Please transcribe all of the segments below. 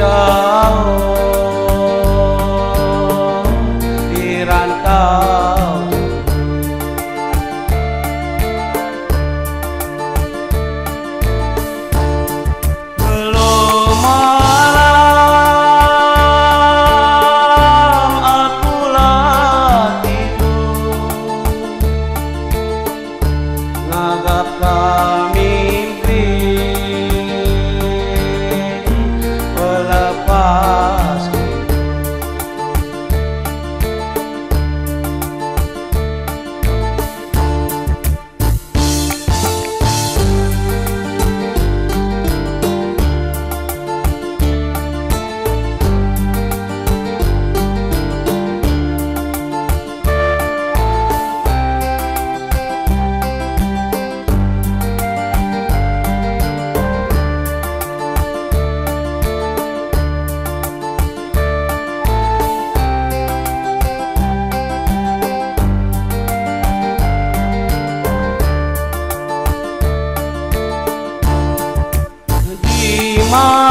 deixar. ま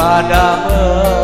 bà đã mơ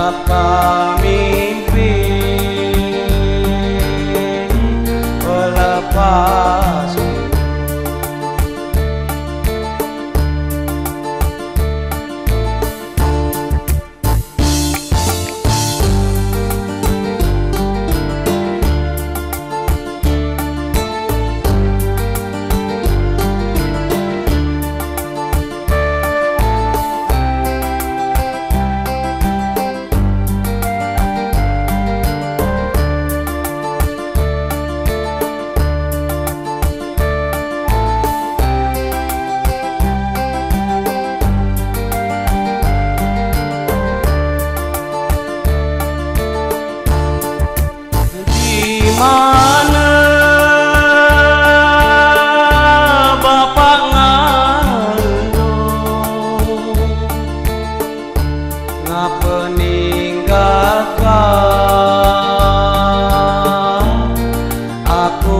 Natal. mana bapak ngano ngapa ninggalkan aku?